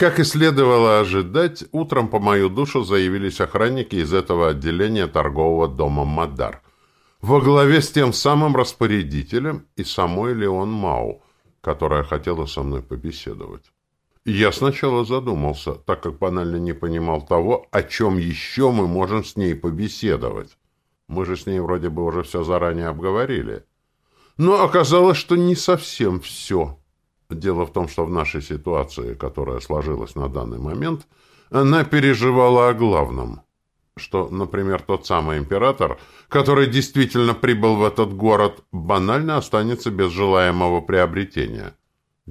Как и следовало ожидать, утром по мою душу заявились охранники из этого отделения торгового дома «Мадар», во главе с тем самым распорядителем и самой Леон Мау, которая хотела со мной побеседовать. Я сначала задумался, так как банально не понимал того, о чем еще мы можем с ней побеседовать. Мы же с ней вроде бы уже все заранее обговорили. Но оказалось, что не совсем все. Дело в том, что в нашей ситуации, которая сложилась на данный момент, она переживала о главном. Что, например, тот самый император, который действительно прибыл в этот город, банально останется без желаемого приобретения –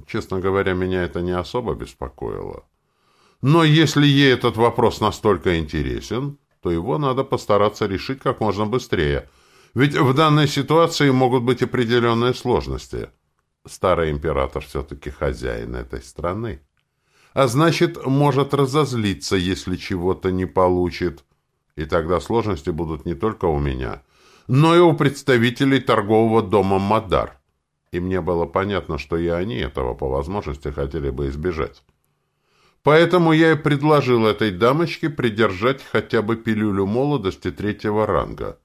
Честно говоря, меня это не особо беспокоило. Но если ей этот вопрос настолько интересен, то его надо постараться решить как можно быстрее. Ведь в данной ситуации могут быть определенные сложности. Старый император все-таки хозяин этой страны. А значит, может разозлиться, если чего-то не получит. И тогда сложности будут не только у меня, но и у представителей торгового дома «Мадар» и мне было понятно, что и они этого по возможности хотели бы избежать. Поэтому я и предложил этой дамочке придержать хотя бы пилюлю молодости третьего ранга,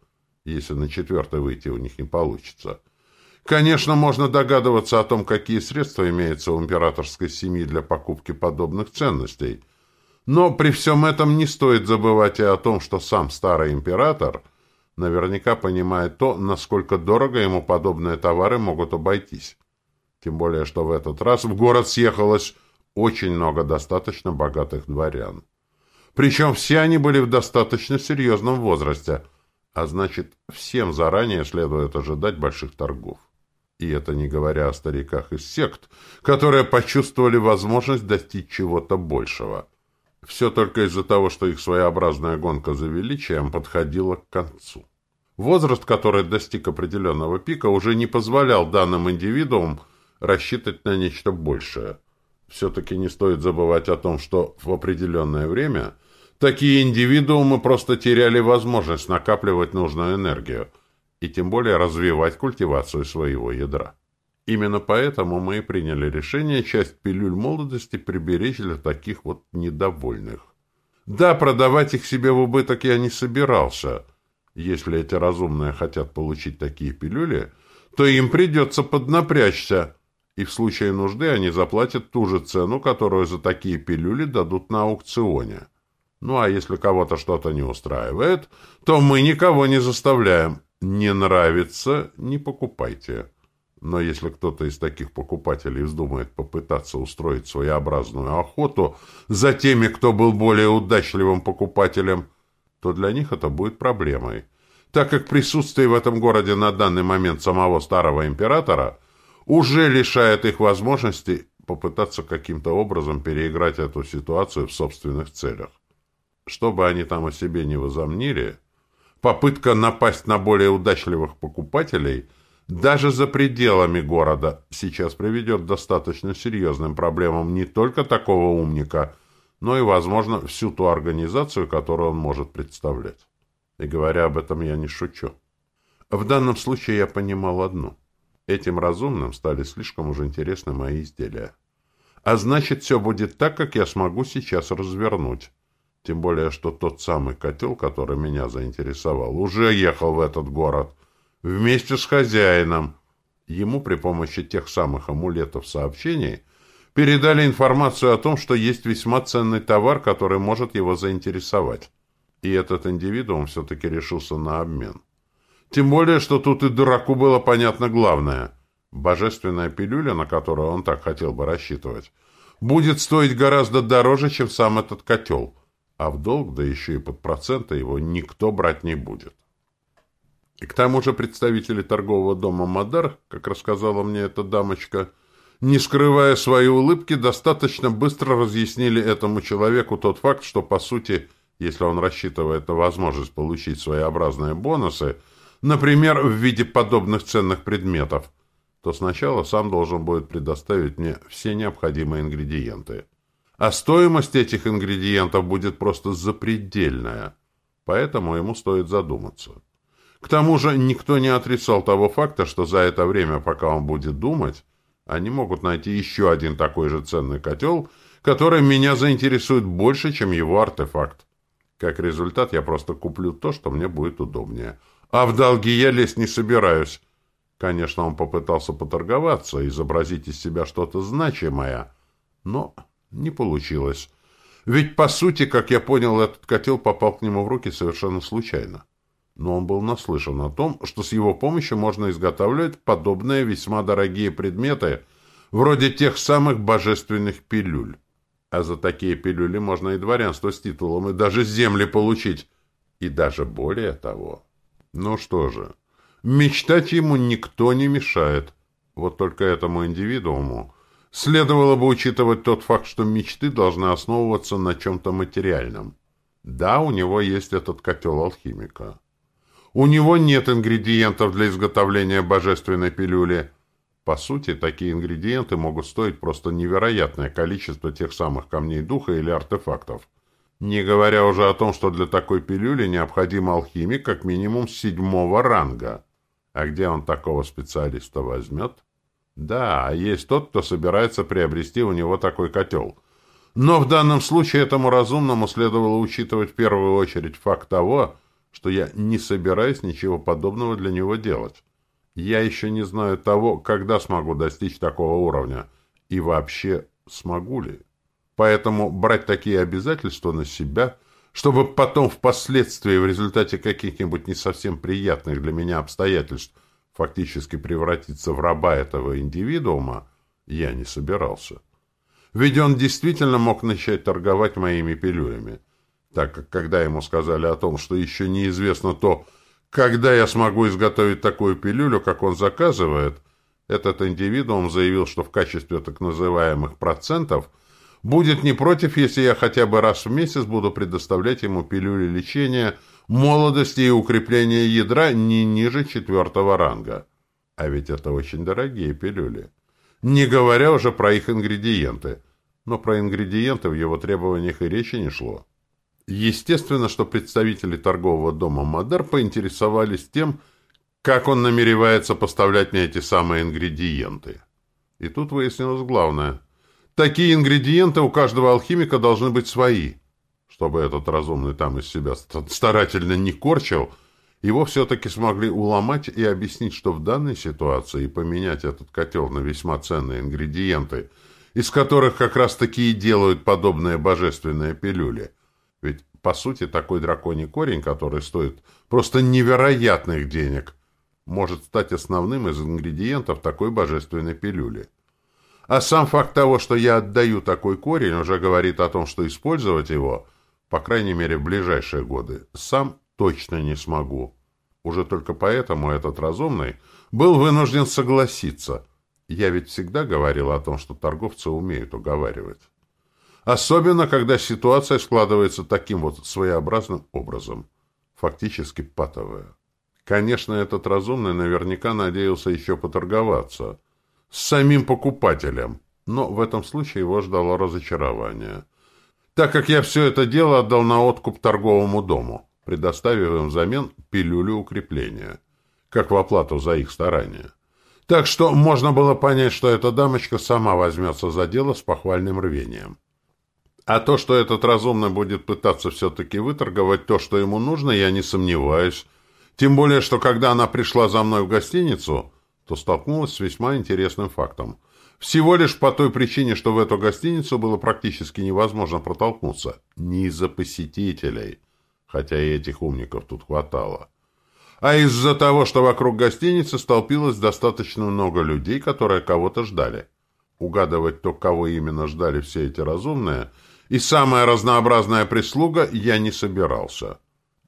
если на четвертый выйти у них не получится. Конечно, можно догадываться о том, какие средства имеются у императорской семьи для покупки подобных ценностей, но при всем этом не стоит забывать и о том, что сам старый император – наверняка понимает то, насколько дорого ему подобные товары могут обойтись. Тем более, что в этот раз в город съехалось очень много достаточно богатых дворян. Причем все они были в достаточно серьезном возрасте, а значит, всем заранее следует ожидать больших торгов. И это не говоря о стариках из сект, которые почувствовали возможность достичь чего-то большего – все только из-за того, что их своеобразная гонка за величием подходила к концу. Возраст, который достиг определенного пика, уже не позволял данным индивидуумам рассчитывать на нечто большее. Все-таки не стоит забывать о том, что в определенное время такие индивидуумы просто теряли возможность накапливать нужную энергию и тем более развивать культивацию своего ядра. Именно поэтому мы и приняли решение часть пилюль молодости приберечь для таких вот недовольных. Да, продавать их себе в убыток я не собирался. Если эти разумные хотят получить такие пилюли, то им придется поднапрячься, и в случае нужды они заплатят ту же цену, которую за такие пилюли дадут на аукционе. Ну а если кого-то что-то не устраивает, то мы никого не заставляем. Не нравится – не покупайте. Но если кто-то из таких покупателей вздумает попытаться устроить своеобразную охоту за теми, кто был более удачливым покупателем, то для них это будет проблемой, так как присутствие в этом городе на данный момент самого старого императора уже лишает их возможности попытаться каким-то образом переиграть эту ситуацию в собственных целях. Что бы они там о себе не возомнили, попытка напасть на более удачливых покупателей – даже за пределами города сейчас приведет к достаточно серьезным проблемам не только такого умника, но и, возможно, всю ту организацию, которую он может представлять. И говоря об этом, я не шучу. В данном случае я понимал одно. Этим разумным стали слишком уж интересны мои изделия. А значит, все будет так, как я смогу сейчас развернуть. Тем более, что тот самый котел, который меня заинтересовал, уже ехал в этот город — вместе с хозяином. Ему при помощи тех самых амулетов сообщений передали информацию о том, что есть весьма ценный товар, который может его заинтересовать. И этот индивидуум все-таки решился на обмен. Тем более, что тут и дураку было понятно главное. Божественная пилюля, на которую он так хотел бы рассчитывать, будет стоить гораздо дороже, чем сам этот котел. А в долг, да еще и под проценты, его никто брать не будет. И к тому же представители торгового дома «Мадар», как рассказала мне эта дамочка, не скрывая своей улыбки, достаточно быстро разъяснили этому человеку тот факт, что, по сути, если он рассчитывает на возможность получить своеобразные бонусы, например, в виде подобных ценных предметов, то сначала сам должен будет предоставить мне все необходимые ингредиенты. А стоимость этих ингредиентов будет просто запредельная, поэтому ему стоит задуматься. К тому же никто не отрицал того факта, что за это время, пока он будет думать, они могут найти еще один такой же ценный котел, которая меня заинтересует больше, чем его артефакт. Как результат, я просто куплю то, что мне будет удобнее. А в долги я лезть не собираюсь. Конечно, он попытался поторговаться, изобразить из себя что-то значимое, но не получилось. Ведь, по сути, как я понял, этот котел попал к нему в руки совершенно случайно. Но он был наслышан о том, что с его помощью можно изготавливать подобные весьма дорогие предметы, вроде тех самых божественных пилюль. А за такие пилюли можно и дворянство с титулом, и даже земли получить. И даже более того. Ну что же, мечтать ему никто не мешает. Вот только этому индивидууму следовало бы учитывать тот факт, что мечты должны основываться на чем-то материальном. Да, у него есть этот котел алхимика. У него нет ингредиентов для изготовления божественной пилюли, по сути, такие ингредиенты могут стоить просто невероятное количество тех самых камней духа или артефактов. Не говоря уже о том, что для такой пилюли необходим алхимик как минимум седьмого ранга. А где он такого специалиста возьмет? Да, есть тот, кто собирается приобрести у него такой котел. Но в данном случае этому разумному следовало учитывать в первую очередь факт того, что я не собираюсь ничего подобного для него делать. Я еще не знаю того, когда смогу достичь такого уровня. И вообще, смогу ли? Поэтому брать такие обязательства на себя, чтобы потом впоследствии в результате каких-нибудь не совсем приятных для меня обстоятельств фактически превратиться в раба этого индивидуума, я не собирался. Ведь он действительно мог начать торговать моими пилюлями, так как когда ему сказали о том, что еще неизвестно то, когда я смогу изготовить такую пилюлю, как он заказывает, этот индивидуум заявил, что в качестве так называемых процентов будет не против, если я хотя бы раз в месяц буду предоставлять ему пилюли лечения молодости и укрепления ядра не ниже четвертого ранга. А ведь это очень дорогие пилюли. Не говоря уже про их ингредиенты. Но про ингредиенты в его требованиях и речи не шло. Естественно, что представители торгового дома «Мадар» поинтересовались тем, как он намеревается поставлять мне эти самые ингредиенты. И тут выяснилось главное. Такие ингредиенты у каждого алхимика должны быть свои. Чтобы этот разумный там из себя старательно не корчил, его все-таки смогли уломать и объяснить, что в данной ситуации поменять этот котел на весьма ценные ингредиенты, из которых как раз-таки и делают подобные божественные пилюли – ведь, по сути, такой драконий корень, который стоит просто невероятных денег, может стать основным из ингредиентов такой божественной пилюли. А сам факт того, что я отдаю такой корень, уже говорит о том, что использовать его, по крайней мере, в ближайшие годы, сам точно не смогу. Уже только поэтому этот разумный был вынужден согласиться. Я ведь всегда говорил о том, что торговцы умеют уговаривать. Особенно, когда ситуация складывается таким вот своеобразным образом. Фактически патовая. Конечно, этот разумный наверняка надеялся еще поторговаться. С самим покупателем. Но в этом случае его ждало разочарование. Так как я все это дело отдал на откуп торговому дому, предоставив им взамен пилюлю укрепления. Как в оплату за их старания. Так что можно было понять, что эта дамочка сама возьмется за дело с похвальным рвением. А то, что этот разумный будет пытаться все-таки выторговать то, что ему нужно, я не сомневаюсь. Тем более, что когда она пришла за мной в гостиницу, то столкнулась с весьма интересным фактом. Всего лишь по той причине, что в эту гостиницу было практически невозможно протолкнуться. Не из-за посетителей, хотя и этих умников тут хватало. А из-за того, что вокруг гостиницы столпилось достаточно много людей, которые кого-то ждали. Угадывать то, кого именно ждали все эти разумные – и самая разнообразная прислуга я не собирался.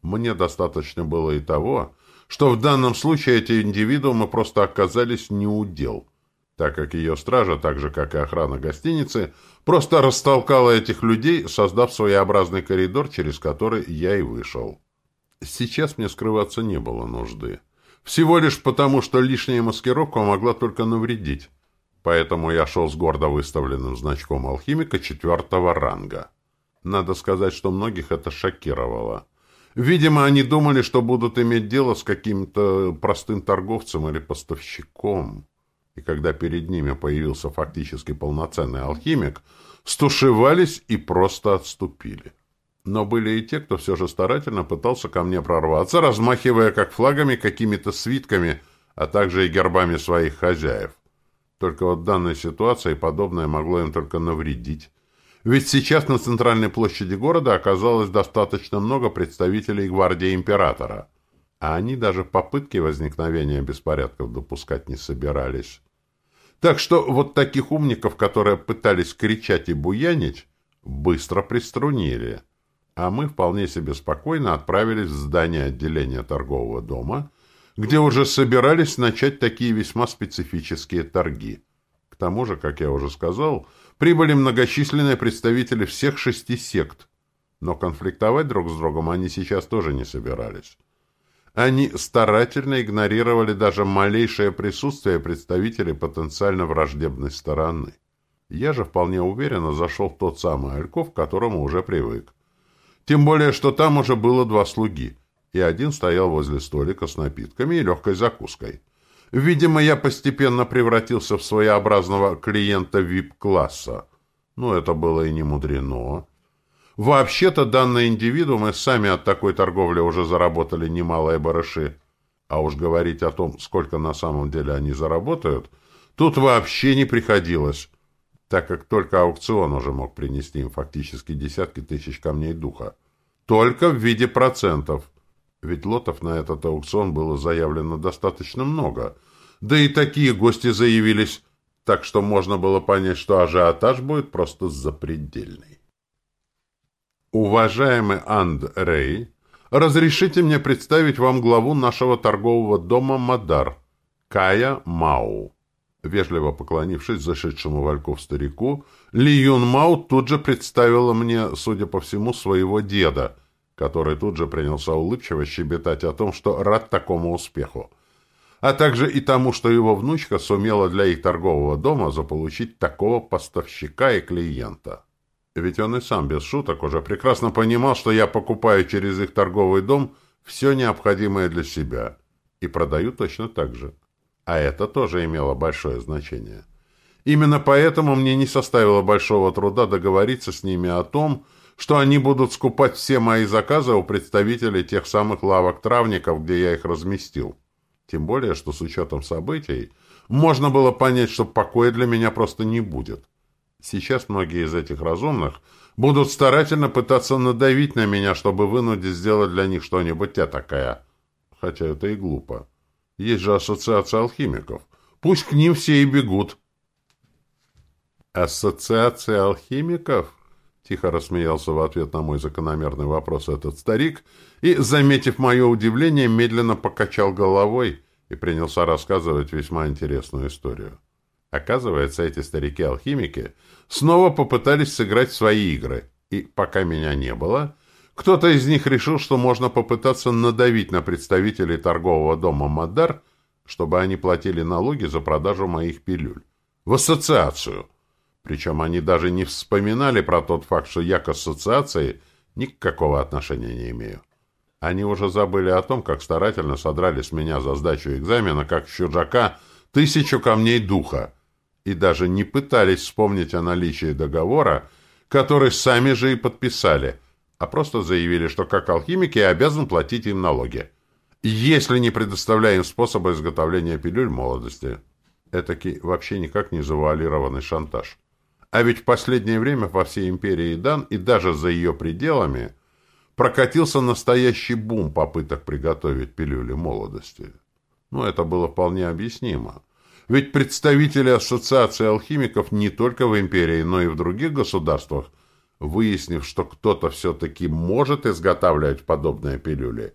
Мне достаточно было и того, что в данном случае эти индивидуумы просто оказались неудел, так как ее стража, так же как и охрана гостиницы, просто растолкала этих людей, создав своеобразный коридор, через который я и вышел. Сейчас мне скрываться не было нужды. Всего лишь потому, что лишняя маскировка могла только навредить поэтому я шел с гордо выставленным значком алхимика четвертого ранга. Надо сказать, что многих это шокировало. Видимо, они думали, что будут иметь дело с каким-то простым торговцем или поставщиком. И когда перед ними появился фактически полноценный алхимик, стушевались и просто отступили. Но были и те, кто все же старательно пытался ко мне прорваться, размахивая как флагами какими-то свитками, а также и гербами своих хозяев. Только вот в данной ситуации подобное могло им только навредить. Ведь сейчас на центральной площади города оказалось достаточно много представителей гвардии императора, а они даже попытки возникновения беспорядков допускать не собирались. Так что вот таких умников, которые пытались кричать и буянить, быстро приструнили. А мы вполне себе спокойно отправились в здание отделения торгового дома, где уже собирались начать такие весьма специфические торги. К тому же, как я уже сказал, прибыли многочисленные представители всех шести сект, но конфликтовать друг с другом они сейчас тоже не собирались. Они старательно игнорировали даже малейшее присутствие представителей потенциально враждебной стороны. Я же вполне уверенно зашел в тот самый Альков, к которому уже привык. Тем более, что там уже было два слуги, и один стоял возле столика с напитками и легкой закуской. Видимо, я постепенно превратился в своеобразного клиента VIP-класса. Ну, это было и не мудрено. Вообще-то данные индивидуумы сами от такой торговли уже заработали немалые барыши. А уж говорить о том, сколько на самом деле они заработают, тут вообще не приходилось, так как только аукцион уже мог принести им фактически десятки тысяч камней духа. Только в виде процентов. Ведь лотов на этот аукцион было заявлено достаточно много. Да и такие гости заявились, так что можно было понять, что ажиотаж будет просто запредельный. Уважаемый Андрей, разрешите мне представить вам главу нашего торгового дома «Мадар», Кая Мау. Вежливо поклонившись зашедшему Вальков старику, Ли Юн Мау тут же представила мне, судя по всему, своего деда, который тут же принялся улыбчиво щебетать о том, что рад такому успеху, а также и тому, что его внучка сумела для их торгового дома заполучить такого поставщика и клиента. Ведь он и сам без шуток уже прекрасно понимал, что я покупаю через их торговый дом все необходимое для себя и продаю точно так же. А это тоже имело большое значение. Именно поэтому мне не составило большого труда договориться с ними о том, что они будут скупать все мои заказы у представителей тех самых лавок-травников, где я их разместил. Тем более, что с учетом событий можно было понять, что покоя для меня просто не будет. Сейчас многие из этих разумных будут старательно пытаться надавить на меня, чтобы вынудить сделать для них что-нибудь такая. Хотя это и глупо. Есть же ассоциация алхимиков. Пусть к ним все и бегут. Ассоциация алхимиков? Тихо рассмеялся в ответ на мой закономерный вопрос этот старик и, заметив мое удивление, медленно покачал головой и принялся рассказывать весьма интересную историю. Оказывается, эти старики-алхимики снова попытались сыграть в свои игры, и пока меня не было, кто-то из них решил, что можно попытаться надавить на представителей торгового дома «Мадар», чтобы они платили налоги за продажу моих пилюль. В ассоциацию. Причем они даже не вспоминали про тот факт, что я к ассоциации никакого отношения не имею. Они уже забыли о том, как старательно содрали с меня за сдачу экзамена, как с чужака, тысячу камней духа и даже не пытались вспомнить о наличии договора, который сами же и подписали, а просто заявили, что как алхимики обязан платить им налоги, если не предоставляем способа изготовления пилюль молодости. Этакий вообще никак не завуалированный шантаж. А ведь в последнее время по всей империи Дан и даже за ее пределами прокатился настоящий бум попыток приготовить пилюли молодости. Ну, это было вполне объяснимо. Ведь представители Ассоциации алхимиков не только в империи, но и в других государствах, выяснив, что кто-то все-таки может изготавливать подобные пилюли,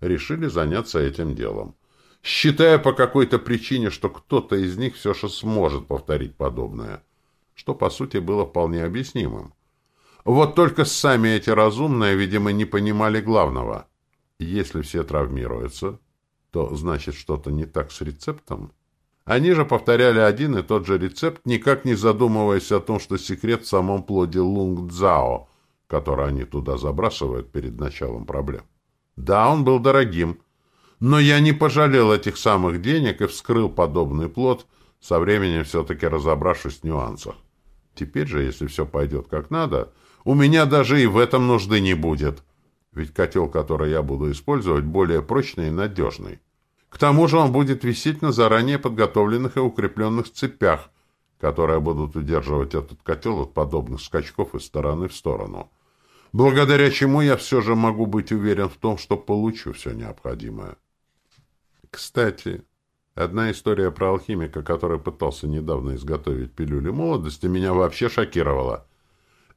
решили заняться этим делом, считая по какой-то причине, что кто-то из них все же сможет повторить подобное, что, по сути, было вполне объяснимым. Вот только сами эти разумные, видимо, не понимали главного. Если все травмируются, то значит что-то не так с рецептом. Они же повторяли один и тот же рецепт, никак не задумываясь о том, что секрет в самом плоде лунг-дзао, который они туда забрасывают перед началом проблем. Да, он был дорогим, но я не пожалел этих самых денег и вскрыл подобный плод, со временем все-таки разобравшись в нюансах. Теперь же, если все пойдет как надо, у меня даже и в этом нужды не будет. Ведь котел, который я буду использовать, более прочный и надежный. К тому же он будет висеть на заранее подготовленных и укрепленных цепях, которые будут удерживать этот котел от подобных скачков из стороны в сторону. Благодаря чему я все же могу быть уверен в том, что получу все необходимое. Кстати, одна история про алхимика, который пытался недавно изготовить пилюли молодости, меня вообще шокировала.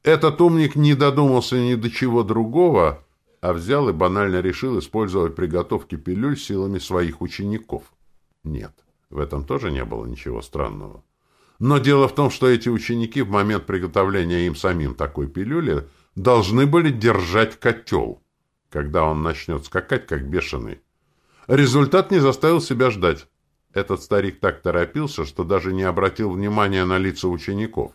Этот умник не додумался ни до чего другого, а взял и банально решил использовать приготовки пилюль силами своих учеников. Нет, в этом тоже не было ничего странного. Но дело в том, что эти ученики в момент приготовления им самим такой пилюли должны были держать котел, когда он начнет скакать, как бешеный. Результат не заставил себя ждать. Этот старик так торопился, что даже не обратил внимания на лица учеников.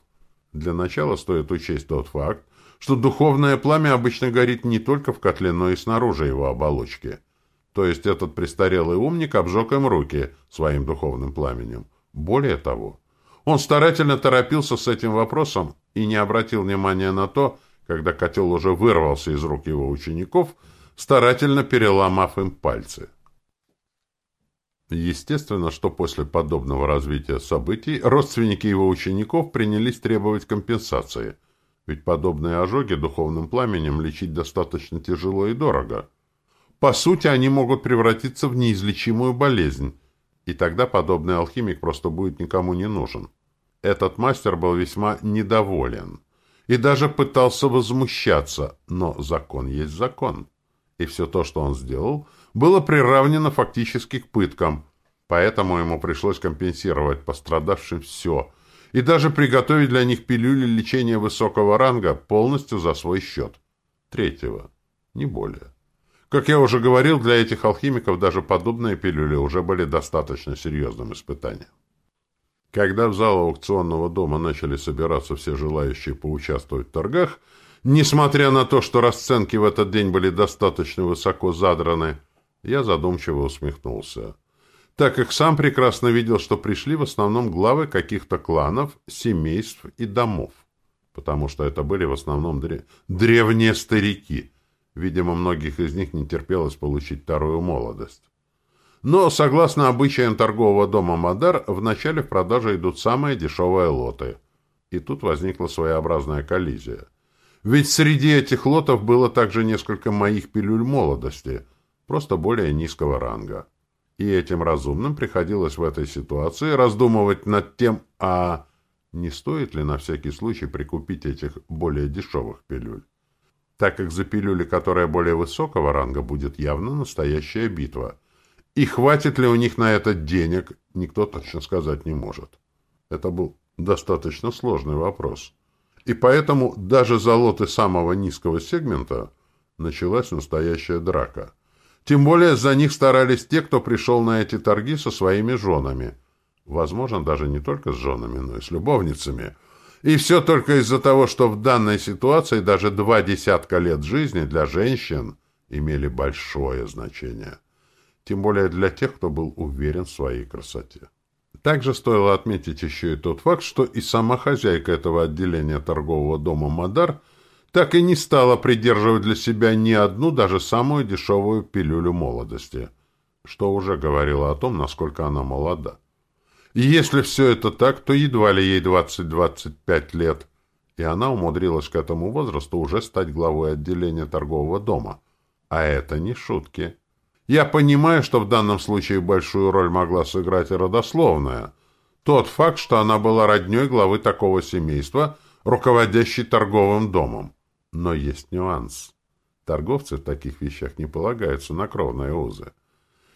Для начала стоит учесть тот факт, что духовное пламя обычно горит не только в котле, но и снаружи его оболочки. То есть этот престарелый умник обжег им руки своим духовным пламенем. Более того, он старательно торопился с этим вопросом и не обратил внимания на то, когда котел уже вырвался из рук его учеников, старательно переломав им пальцы. Естественно, что после подобного развития событий родственники его учеников принялись требовать компенсации – ведь подобные ожоги духовным пламенем лечить достаточно тяжело и дорого. По сути, они могут превратиться в неизлечимую болезнь, и тогда подобный алхимик просто будет никому не нужен. Этот мастер был весьма недоволен и даже пытался возмущаться, но закон есть закон. И все то, что он сделал, было приравнено фактически к пыткам, поэтому ему пришлось компенсировать пострадавшим все – и даже приготовить для них пилюли лечения высокого ранга полностью за свой счет. Третьего. Не более. Как я уже говорил, для этих алхимиков даже подобные пилюли уже были достаточно серьезным испытанием. Когда в зал аукционного дома начали собираться все желающие поучаствовать в торгах, несмотря на то, что расценки в этот день были достаточно высоко задраны, я задумчиво усмехнулся так как сам прекрасно видел, что пришли в основном главы каких-то кланов, семейств и домов, потому что это были в основном дре... древние старики. Видимо, многих из них не терпелось получить вторую молодость. Но, согласно обычаям торгового дома «Мадар», вначале в продаже идут самые дешевые лоты. И тут возникла своеобразная коллизия. Ведь среди этих лотов было также несколько моих пилюль молодости, просто более низкого ранга. И этим разумным приходилось в этой ситуации раздумывать над тем, а не стоит ли на всякий случай прикупить этих более дешевых пилюль. Так как за пилюли, которая более высокого ранга, будет явно настоящая битва. И хватит ли у них на это денег, никто точно сказать не может. Это был достаточно сложный вопрос. И поэтому даже за лоты самого низкого сегмента началась настоящая драка – тем более за них старались те, кто пришел на эти торги со своими женами. Возможно, даже не только с женами, но и с любовницами. И все только из-за того, что в данной ситуации даже два десятка лет жизни для женщин имели большое значение. Тем более для тех, кто был уверен в своей красоте. Также стоило отметить еще и тот факт, что и сама хозяйка этого отделения торгового дома «Мадар» так и не стала придерживать для себя ни одну, даже самую дешевую пилюлю молодости, что уже говорило о том, насколько она молода. И если все это так, то едва ли ей 20-25 лет, и она умудрилась к этому возрасту уже стать главой отделения торгового дома. А это не шутки. Я понимаю, что в данном случае большую роль могла сыграть и родословная. Тот факт, что она была родней главы такого семейства, руководящей торговым домом. Но есть нюанс. Торговцы в таких вещах не полагаются на кровные узы.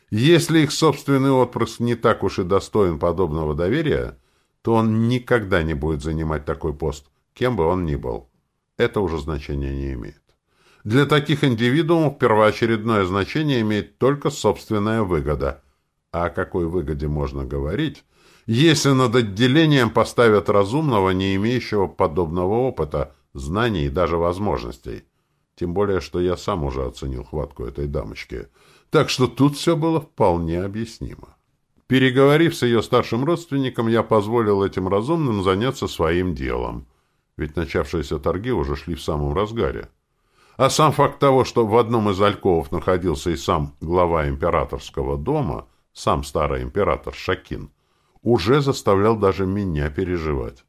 Если их собственный отпрыск не так уж и достоин подобного доверия, то он никогда не будет занимать такой пост, кем бы он ни был. Это уже значения не имеет. Для таких индивидуумов первоочередное значение имеет только собственная выгода. А о какой выгоде можно говорить, если над отделением поставят разумного, не имеющего подобного опыта, знаний и даже возможностей. Тем более, что я сам уже оценил хватку этой дамочки. Так что тут все было вполне объяснимо. Переговорив с ее старшим родственником, я позволил этим разумным заняться своим делом. ведь начавшиеся торги уже шли в самом разгаре. А сам факт того, что в одном из альковов находился и сам глава императорского дома, сам старый император Шакин, уже заставлял даже меня переживать.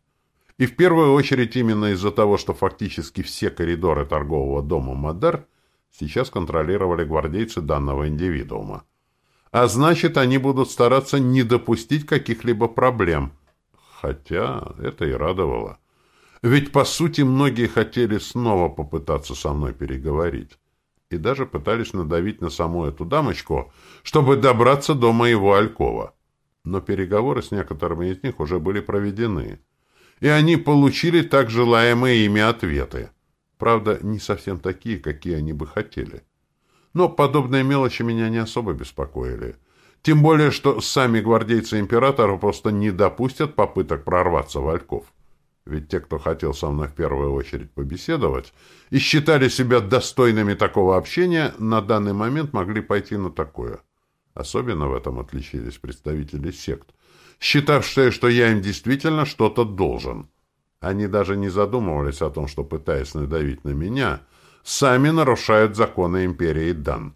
И в первую очередь именно из-за того, что фактически все коридоры торгового дома Мадар сейчас контролировали гвардейцы данного индивидуума. А значит, они будут стараться не допустить каких-либо проблем. Хотя это и радовало. Ведь, по сути, многие хотели снова попытаться со мной переговорить. И даже пытались надавить на саму эту дамочку, чтобы добраться до моего Алькова. Но переговоры с некоторыми из них уже были проведены. И они получили так желаемые ими ответы. Правда, не совсем такие, какие они бы хотели. Но подобные мелочи меня не особо беспокоили. Тем более, что сами гвардейцы императора просто не допустят попыток прорваться в Альков. Ведь те, кто хотел со мной в первую очередь побеседовать и считали себя достойными такого общения, на данный момент могли пойти на такое. Особенно в этом отличились представители сект, считавшие, что я им действительно что-то должен. Они даже не задумывались о том, что, пытаясь надавить на меня, сами нарушают законы империи Дан.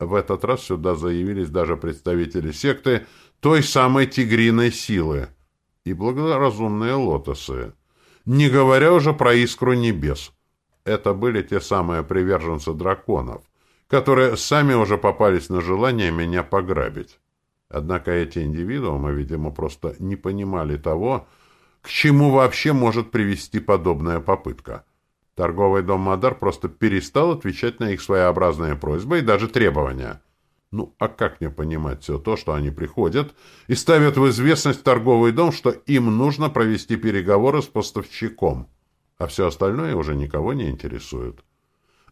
В этот раз сюда заявились даже представители секты той самой тигриной силы и благоразумные лотосы не говоря уже про искру небес. Это были те самые приверженцы драконов, которые сами уже попались на желание меня пограбить. Однако эти индивидуумы, видимо, просто не понимали того, к чему вообще может привести подобная попытка. Торговый дом Мадар просто перестал отвечать на их своеобразные просьбы и даже требования. Ну, а как мне понимать все то, что они приходят и ставят в известность торговый дом, что им нужно провести переговоры с поставщиком, а все остальное уже никого не интересует?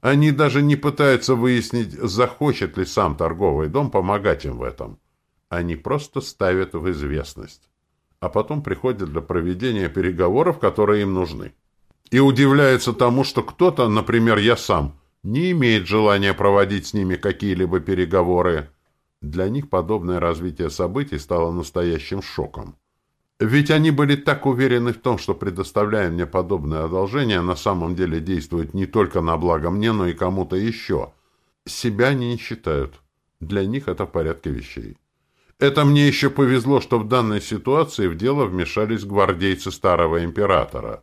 Они даже не пытаются выяснить, захочет ли сам торговый дом помогать им в этом. Они просто ставят в известность, а потом приходят для проведения переговоров, которые им нужны. И удивляются тому, что кто-то, например, я сам – не имеет желания проводить с ними какие-либо переговоры. Для них подобное развитие событий стало настоящим шоком. Ведь они были так уверены в том, что предоставляя мне подобное одолжение, на самом деле действует не только на благо мне, но и кому-то еще. Себя они не считают. Для них это в порядке вещей. Это мне еще повезло, что в данной ситуации в дело вмешались гвардейцы старого императора.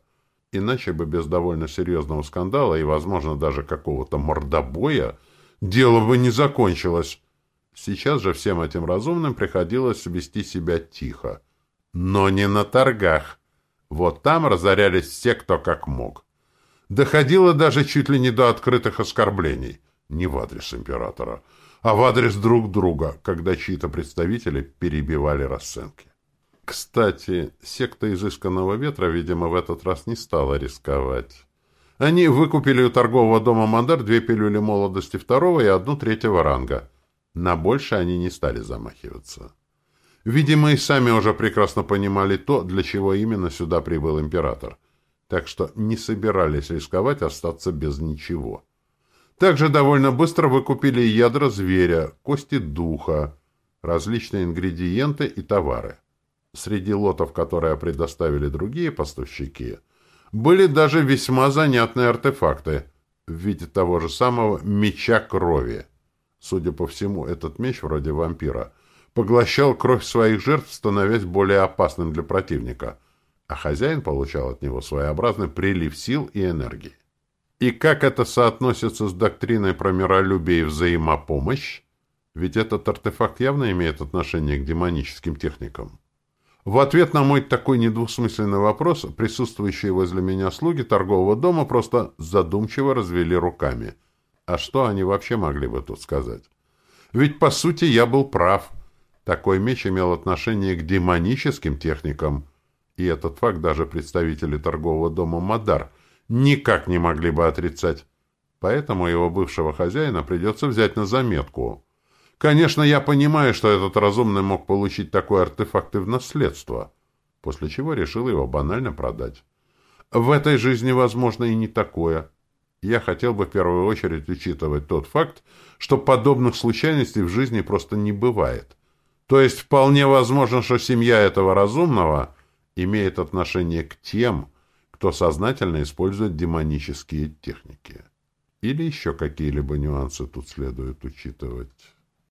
Иначе бы без довольно серьезного скандала и, возможно, даже какого-то мордобоя дело бы не закончилось. Сейчас же всем этим разумным приходилось вести себя тихо. Но не на торгах. Вот там разорялись все, кто как мог. Доходило даже чуть ли не до открытых оскорблений. Не в адрес императора, а в адрес друг друга, когда чьи-то представители перебивали расценки. Кстати, секта изысканного ветра, видимо, в этот раз не стала рисковать. Они выкупили у торгового дома Мандар две пилюли молодости второго и одну третьего ранга. На больше они не стали замахиваться. Видимо, и сами уже прекрасно понимали то, для чего именно сюда прибыл император. Так что не собирались рисковать остаться без ничего. Также довольно быстро выкупили ядра зверя, кости духа, различные ингредиенты и товары. Среди лотов, которые предоставили другие поставщики, были даже весьма занятные артефакты в виде того же самого меча крови. Судя по всему, этот меч, вроде вампира, поглощал кровь своих жертв, становясь более опасным для противника, а хозяин получал от него своеобразный прилив сил и энергии. И как это соотносится с доктриной про миролюбие и взаимопомощь? Ведь этот артефакт явно имеет отношение к демоническим техникам. В ответ на мой такой недвусмысленный вопрос присутствующие возле меня слуги торгового дома просто задумчиво развели руками. А что они вообще могли бы тут сказать? Ведь, по сути, я был прав. Такой меч имел отношение к демоническим техникам. И этот факт даже представители торгового дома «Мадар» никак не могли бы отрицать. Поэтому его бывшего хозяина придется взять на заметку. Конечно, я понимаю, что этот разумный мог получить такой артефакт и в наследство, после чего решил его банально продать. В этой жизни возможно и не такое. Я хотел бы в первую очередь учитывать тот факт, что подобных случайностей в жизни просто не бывает. То есть вполне возможно, что семья этого разумного имеет отношение к тем, кто сознательно использует демонические техники. Или еще какие-либо нюансы тут следует учитывать.